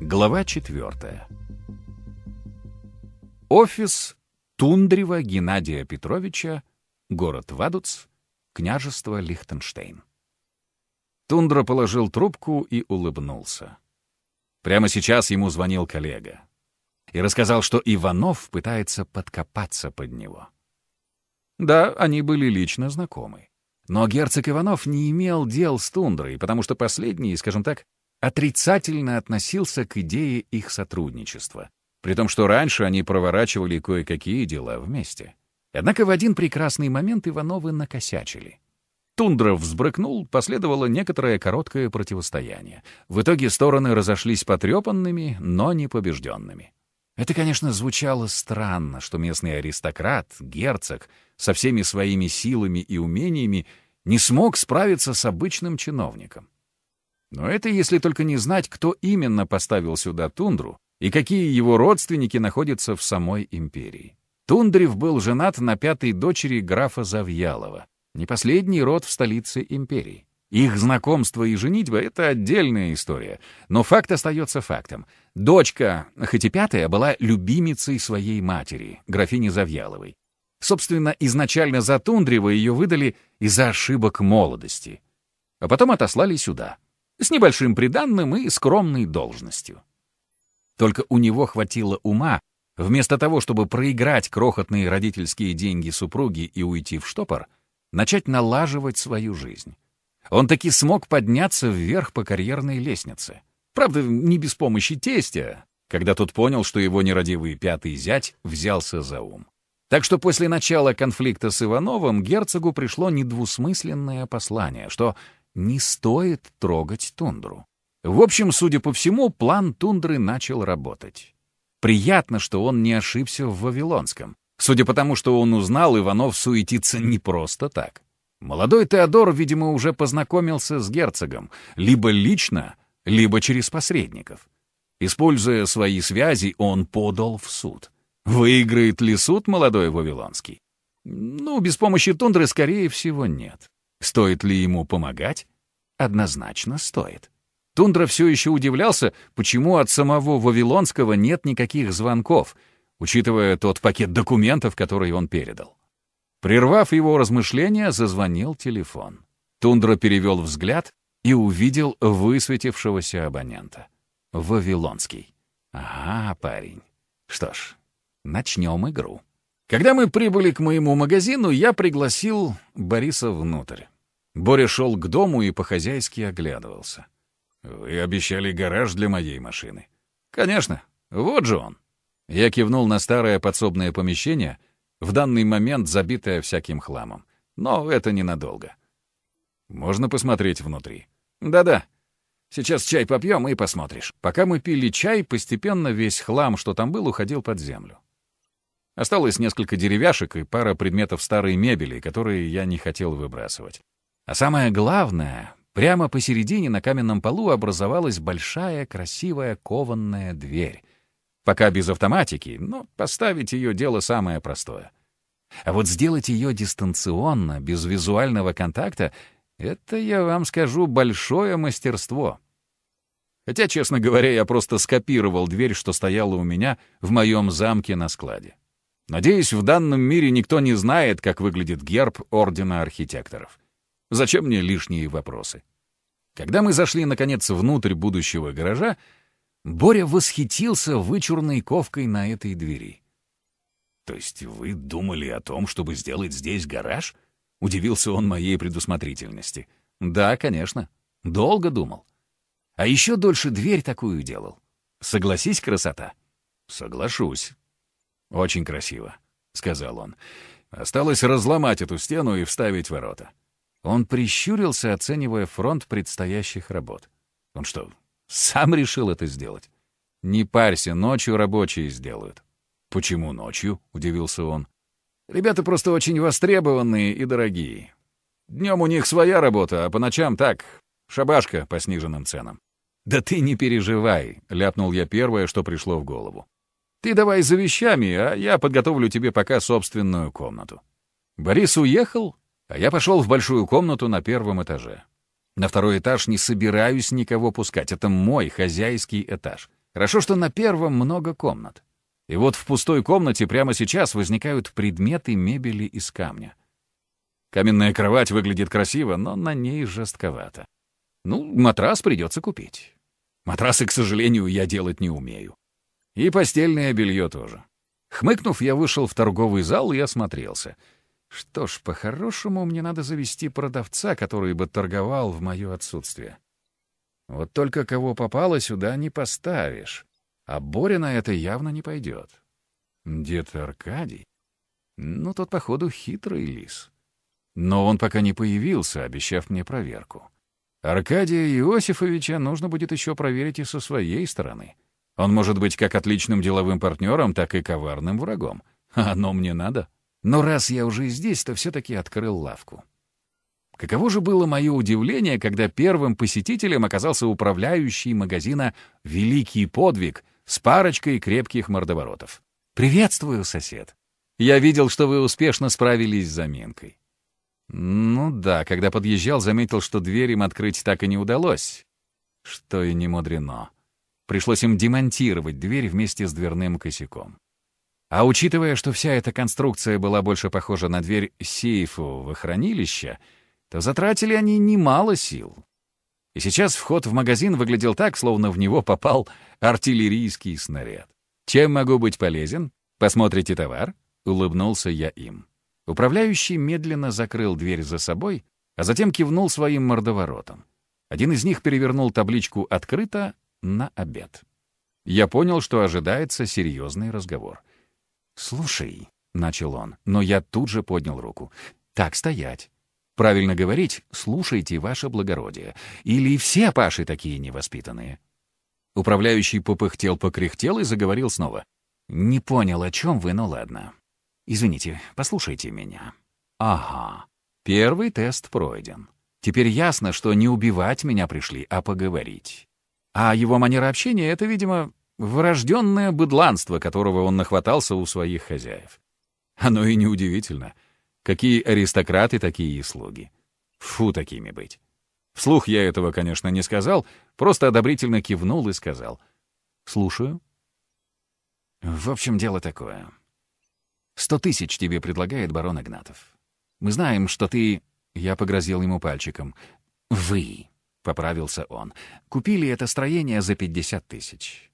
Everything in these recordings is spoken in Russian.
Глава четвертая. Офис Тундрева Геннадия Петровича, город Вадуц, княжество Лихтенштейн. Тундра положил трубку и улыбнулся. Прямо сейчас ему звонил коллега и рассказал, что Иванов пытается подкопаться под него. Да, они были лично знакомы. Но герцог Иванов не имел дел с Тундрой, потому что последний, скажем так, отрицательно относился к идее их сотрудничества, при том, что раньше они проворачивали кое-какие дела вместе. Однако в один прекрасный момент Ивановы накосячили. Тундра взбрыкнул, последовало некоторое короткое противостояние. В итоге стороны разошлись потрепанными, но не побежденными. Это, конечно, звучало странно, что местный аристократ, герцог, со всеми своими силами и умениями не смог справиться с обычным чиновником. Но это если только не знать, кто именно поставил сюда тундру и какие его родственники находятся в самой империи. Тундрев был женат на пятой дочери графа Завьялова, не последний род в столице империи. Их знакомство и женитьба — это отдельная история, но факт остается фактом. Дочка, хоть и пятая, была любимицей своей матери, графини Завьяловой. Собственно, изначально за Тундрева ее выдали из-за ошибок молодости, а потом отослали сюда — с небольшим приданным и скромной должностью. Только у него хватило ума, вместо того, чтобы проиграть крохотные родительские деньги супруги и уйти в штопор, начать налаживать свою жизнь. Он таки смог подняться вверх по карьерной лестнице. Правда, не без помощи тестя, когда тот понял, что его нерадивый пятый зять взялся за ум. Так что после начала конфликта с Ивановым герцогу пришло недвусмысленное послание, что не стоит трогать тундру. В общем, судя по всему, план тундры начал работать. Приятно, что он не ошибся в Вавилонском. Судя по тому, что он узнал, Иванов суетится не просто так. Молодой Теодор, видимо, уже познакомился с герцогом, либо лично, либо через посредников. Используя свои связи, он подал в суд. Выиграет ли суд молодой Вавилонский? Ну, без помощи тундры, скорее всего, нет. Стоит ли ему помогать? Однозначно стоит. Тундра все еще удивлялся, почему от самого Вавилонского нет никаких звонков, учитывая тот пакет документов, который он передал. Прервав его размышления, зазвонил телефон. Тундра перевел взгляд и увидел высветившегося абонента. Вавилонский. Ага, парень. Что ж, начнем игру. Когда мы прибыли к моему магазину, я пригласил Бориса внутрь. Боря шел к дому и по-хозяйски оглядывался. «Вы обещали гараж для моей машины». «Конечно. Вот же он». Я кивнул на старое подсобное помещение, в данный момент забитое всяким хламом. Но это ненадолго. «Можно посмотреть внутри?» «Да-да. Сейчас чай попьем и посмотришь». Пока мы пили чай, постепенно весь хлам, что там был, уходил под землю. Осталось несколько деревяшек и пара предметов старой мебели, которые я не хотел выбрасывать. А самое главное, прямо посередине на каменном полу образовалась большая красивая кованная дверь. Пока без автоматики, но поставить ее дело самое простое. А вот сделать ее дистанционно, без визуального контакта, это, я вам скажу, большое мастерство. Хотя, честно говоря, я просто скопировал дверь, что стояла у меня в моем замке на складе. Надеюсь, в данном мире никто не знает, как выглядит герб Ордена Архитекторов. Зачем мне лишние вопросы? Когда мы зашли, наконец, внутрь будущего гаража, Боря восхитился вычурной ковкой на этой двери. «То есть вы думали о том, чтобы сделать здесь гараж?» Удивился он моей предусмотрительности. «Да, конечно. Долго думал. А еще дольше дверь такую делал. Согласись, красота?» «Соглашусь», «Очень красиво», — сказал он. «Осталось разломать эту стену и вставить ворота». Он прищурился, оценивая фронт предстоящих работ. Он что, сам решил это сделать? «Не парься, ночью рабочие сделают». «Почему ночью?» — удивился он. «Ребята просто очень востребованные и дорогие. Днем у них своя работа, а по ночам так, шабашка по сниженным ценам». «Да ты не переживай», — ляпнул я первое, что пришло в голову. Ты давай за вещами, а я подготовлю тебе пока собственную комнату». Борис уехал, а я пошел в большую комнату на первом этаже. На второй этаж не собираюсь никого пускать, это мой хозяйский этаж. Хорошо, что на первом много комнат. И вот в пустой комнате прямо сейчас возникают предметы мебели из камня. Каменная кровать выглядит красиво, но на ней жестковато. Ну, матрас придется купить. Матрасы, к сожалению, я делать не умею. И постельное белье тоже. Хмыкнув, я вышел в торговый зал и осмотрелся. Что ж, по-хорошему мне надо завести продавца, который бы торговал в мое отсутствие. Вот только кого попало сюда не поставишь. А Боря на это явно не пойдет. Дед Аркадий? Ну, тот, походу, хитрый лис. Но он пока не появился, обещав мне проверку. Аркадия Иосифовича нужно будет еще проверить и со своей стороны. Он может быть как отличным деловым партнером, так и коварным врагом. А оно мне надо. Но раз я уже здесь, то все-таки открыл лавку. Каково же было мое удивление, когда первым посетителем оказался управляющий магазина «Великий подвиг» с парочкой крепких мордоворотов. «Приветствую, сосед. Я видел, что вы успешно справились с заминкой». Ну да, когда подъезжал, заметил, что дверь им открыть так и не удалось. Что и не мудрено. Пришлось им демонтировать дверь вместе с дверным косяком. А учитывая, что вся эта конструкция была больше похожа на дверь сейфового хранилища, то затратили они немало сил. И сейчас вход в магазин выглядел так, словно в него попал артиллерийский снаряд. «Чем могу быть полезен? Посмотрите товар?» — улыбнулся я им. Управляющий медленно закрыл дверь за собой, а затем кивнул своим мордоворотом. Один из них перевернул табличку «Открыто» на обед. Я понял, что ожидается серьезный разговор. «Слушай», — начал он, но я тут же поднял руку. «Так стоять. Правильно говорить, слушайте, ваше благородие. Или все паши такие невоспитанные. Управляющий попыхтел-покряхтел и заговорил снова. «Не понял, о чем вы, но ладно. Извините, послушайте меня». «Ага, первый тест пройден. Теперь ясно, что не убивать меня пришли, а поговорить. А его манера общения — это, видимо, врожденное быдланство, которого он нахватался у своих хозяев. Оно и неудивительно — Какие аристократы, такие и слуги. Фу, такими быть. Вслух я этого, конечно, не сказал, просто одобрительно кивнул и сказал. «Слушаю». «В общем, дело такое. Сто тысяч тебе предлагает барон Игнатов. Мы знаем, что ты...» Я погрозил ему пальчиком. «Вы», — поправился он, — «купили это строение за пятьдесят тысяч.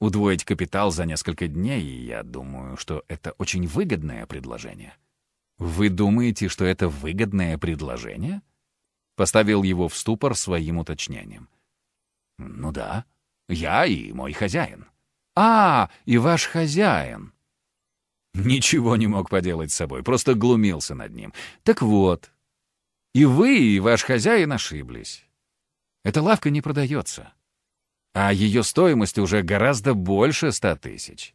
Удвоить капитал за несколько дней, я думаю, что это очень выгодное предложение». «Вы думаете, что это выгодное предложение?» Поставил его в ступор своим уточнением. «Ну да, я и мой хозяин». «А, и ваш хозяин!» Ничего не мог поделать с собой, просто глумился над ним. «Так вот, и вы, и ваш хозяин ошиблись. Эта лавка не продается, а ее стоимость уже гораздо больше ста тысяч.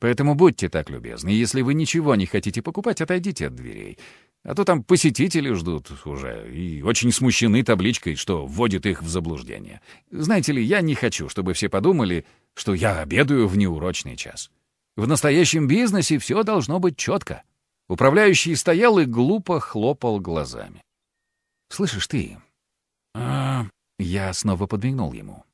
Поэтому будьте так любезны, если вы ничего не хотите покупать, отойдите от дверей. А то там посетители ждут уже и очень смущены табличкой, что вводит их в заблуждение. Знаете ли, я не хочу, чтобы все подумали, что я обедаю в неурочный час. В настоящем бизнесе все должно быть четко. Управляющий стоял и глупо хлопал глазами. «Слышишь ты?» а... Я снова подмигнул ему.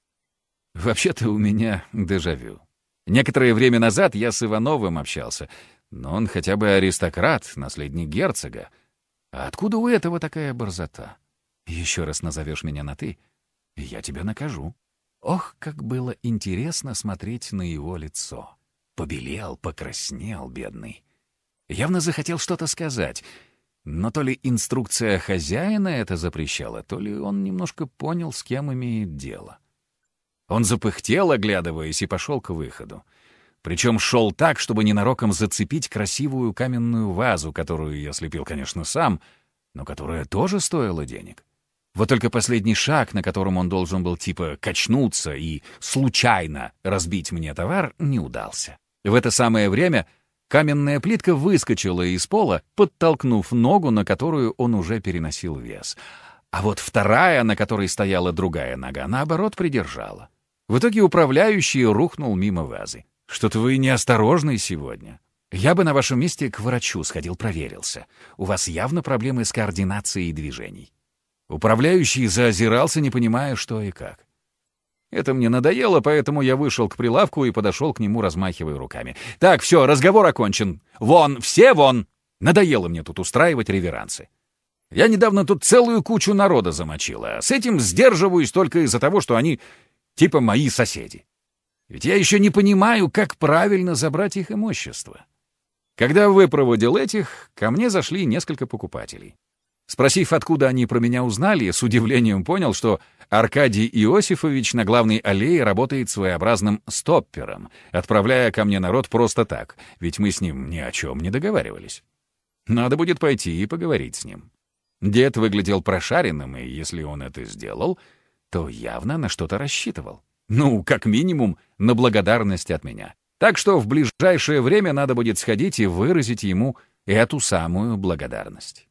«Вообще-то у меня дежавю. Некоторое время назад я с Ивановым общался, но он хотя бы аристократ, наследник герцога. А откуда у этого такая борзота? Еще раз назовешь меня на «ты», и я тебя накажу. Ох, как было интересно смотреть на его лицо. Побелел, покраснел, бедный. Явно захотел что-то сказать, но то ли инструкция хозяина это запрещала, то ли он немножко понял, с кем имеет дело. — он запыхтел, оглядываясь, и пошел к выходу. Причем шел так, чтобы ненароком зацепить красивую каменную вазу, которую я слепил, конечно, сам, но которая тоже стоила денег. Вот только последний шаг, на котором он должен был типа качнуться и случайно разбить мне товар, не удался. В это самое время каменная плитка выскочила из пола, подтолкнув ногу, на которую он уже переносил вес. А вот вторая, на которой стояла другая нога, наоборот, придержала. В итоге управляющий рухнул мимо вазы. «Что-то вы неосторожный сегодня. Я бы на вашем месте к врачу сходил, проверился. У вас явно проблемы с координацией движений». Управляющий заозирался, не понимая, что и как. Это мне надоело, поэтому я вышел к прилавку и подошел к нему, размахивая руками. «Так, все, разговор окончен. Вон, все вон!» Надоело мне тут устраивать реверансы. Я недавно тут целую кучу народа замочила, с этим сдерживаюсь только из-за того, что они типа мои соседи. Ведь я еще не понимаю, как правильно забрать их имущество. Когда выпроводил этих, ко мне зашли несколько покупателей. Спросив, откуда они про меня узнали, с удивлением понял, что Аркадий Иосифович на главной аллее работает своеобразным стоппером, отправляя ко мне народ просто так, ведь мы с ним ни о чем не договаривались. Надо будет пойти и поговорить с ним. Дед выглядел прошаренным, и если он это сделал, то явно на что-то рассчитывал. Ну, как минимум, на благодарность от меня. Так что в ближайшее время надо будет сходить и выразить ему эту самую благодарность.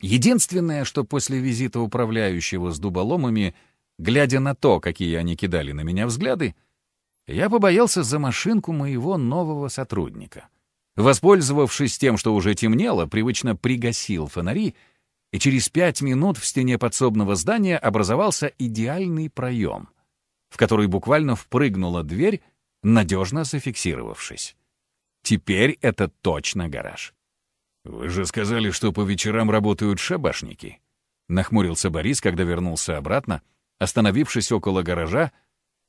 Единственное, что после визита управляющего с дуболомами, глядя на то, какие они кидали на меня взгляды, я побоялся за машинку моего нового сотрудника. Воспользовавшись тем, что уже темнело, привычно пригасил фонари, и через пять минут в стене подсобного здания образовался идеальный проем, в который буквально впрыгнула дверь, надежно зафиксировавшись. Теперь это точно гараж. «Вы же сказали, что по вечерам работают шабашники», — нахмурился Борис, когда вернулся обратно, остановившись около гаража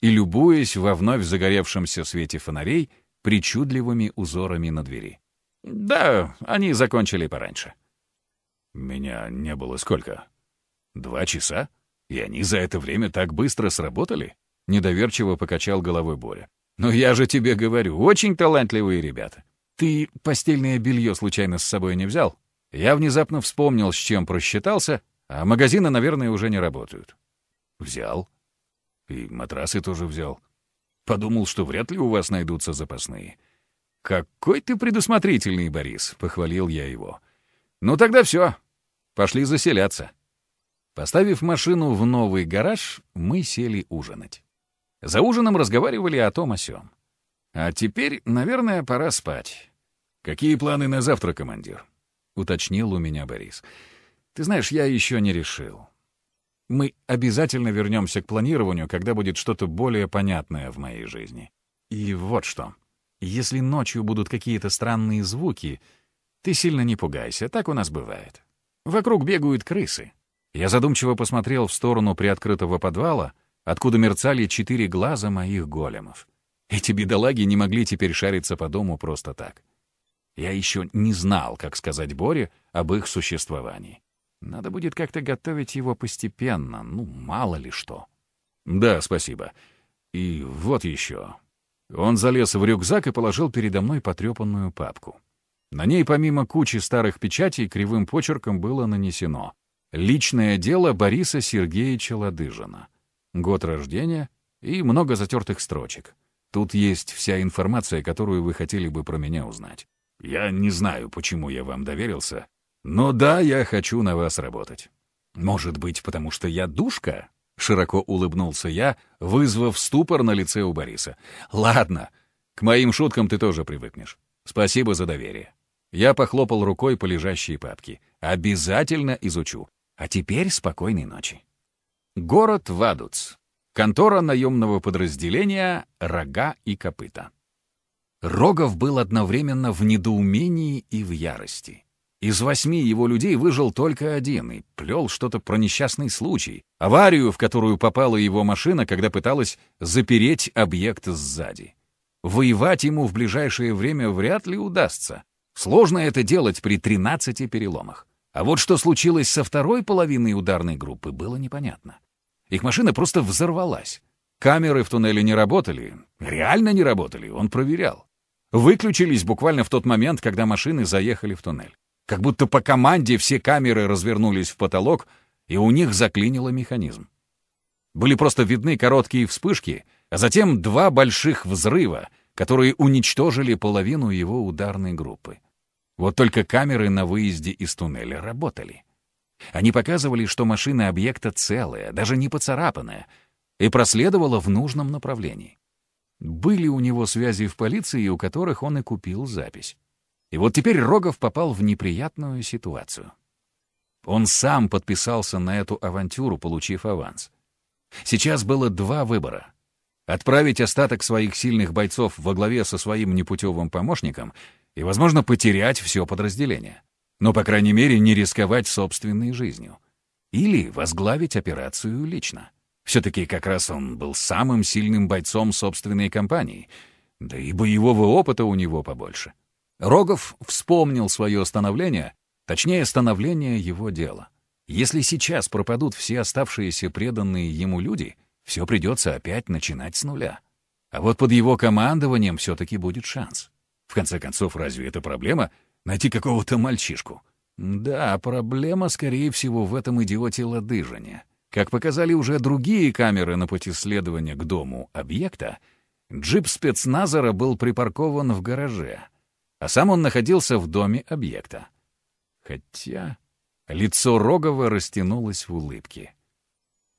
и любуясь во вновь загоревшемся свете фонарей — причудливыми узорами на двери. «Да, они закончили пораньше». «Меня не было сколько? Два часа? И они за это время так быстро сработали?» Недоверчиво покачал головой Боря. «Но я же тебе говорю, очень талантливые ребята. Ты постельное белье случайно с собой не взял? Я внезапно вспомнил, с чем просчитался, а магазины, наверное, уже не работают». «Взял. И матрасы тоже взял. Подумал, что вряд ли у вас найдутся запасные. «Какой ты предусмотрительный, Борис!» — похвалил я его. «Ну тогда все. Пошли заселяться». Поставив машину в новый гараж, мы сели ужинать. За ужином разговаривали о том о сём. А теперь, наверное, пора спать. «Какие планы на завтра, командир?» — уточнил у меня Борис. «Ты знаешь, я еще не решил. Мы обязательно вернемся к планированию, когда будет что-то более понятное в моей жизни. И вот что. Если ночью будут какие-то странные звуки, ты сильно не пугайся, так у нас бывает. Вокруг бегают крысы. Я задумчиво посмотрел в сторону приоткрытого подвала, откуда мерцали четыре глаза моих големов. Эти бедолаги не могли теперь шариться по дому просто так. Я еще не знал, как сказать Боре об их существовании. Надо будет как-то готовить его постепенно, ну, мало ли что. Да, спасибо. И вот еще. Он залез в рюкзак и положил передо мной потрепанную папку. На ней помимо кучи старых печатей кривым почерком было нанесено «Личное дело Бориса Сергеевича Ладыжина». Год рождения и много затертых строчек. Тут есть вся информация, которую вы хотели бы про меня узнать. Я не знаю, почему я вам доверился, но да, я хочу на вас работать. Может быть, потому что я душка? Широко улыбнулся я, вызвав ступор на лице у Бориса. Ладно, к моим шуткам ты тоже привыкнешь. Спасибо за доверие. Я похлопал рукой по лежащей папке. Обязательно изучу. А теперь спокойной ночи. Город Вадуц. Контора наемного подразделения «Рога и копыта». Рогов был одновременно в недоумении и в ярости. Из восьми его людей выжил только один и плел что-то про несчастный случай, аварию, в которую попала его машина, когда пыталась запереть объект сзади. Воевать ему в ближайшее время вряд ли удастся. Сложно это делать при 13 переломах. А вот что случилось со второй половиной ударной группы, было непонятно. Их машина просто взорвалась. Камеры в туннеле не работали. Реально не работали, он проверял. Выключились буквально в тот момент, когда машины заехали в туннель. Как будто по команде все камеры развернулись в потолок, и у них заклинило механизм. Были просто видны короткие вспышки, а затем два больших взрыва, которые уничтожили половину его ударной группы. Вот только камеры на выезде из туннеля работали. Они показывали, что машина объекта целая, даже не поцарапанная, и проследовала в нужном направлении. Были у него связи в полиции, у которых он и купил запись. И вот теперь Рогов попал в неприятную ситуацию. Он сам подписался на эту авантюру, получив аванс. Сейчас было два выбора. Отправить остаток своих сильных бойцов во главе со своим непутевым помощником и, возможно, потерять все подразделение. Но, по крайней мере, не рисковать собственной жизнью. Или возглавить операцию лично. Все-таки как раз он был самым сильным бойцом собственной компании, да и боевого опыта у него побольше. Рогов вспомнил свое становление, точнее, становление его дела. Если сейчас пропадут все оставшиеся преданные ему люди, все придется опять начинать с нуля. А вот под его командованием все-таки будет шанс. В конце концов, разве это проблема — найти какого-то мальчишку? Да, проблема, скорее всего, в этом идиоте Ладыжине. Как показали уже другие камеры на пути следования к дому объекта, джип спецназера был припаркован в гараже, а сам он находился в доме объекта. Хотя лицо Рогова растянулось в улыбке.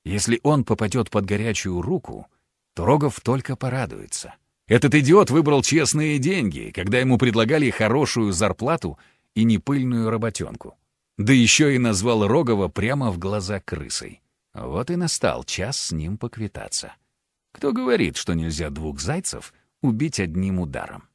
Если он попадет под горячую руку, то Рогов только порадуется. Этот идиот выбрал честные деньги, когда ему предлагали хорошую зарплату и непыльную работенку. Да еще и назвал Рогова прямо в глаза крысой. Вот и настал час с ним поквитаться. Кто говорит, что нельзя двух зайцев убить одним ударом?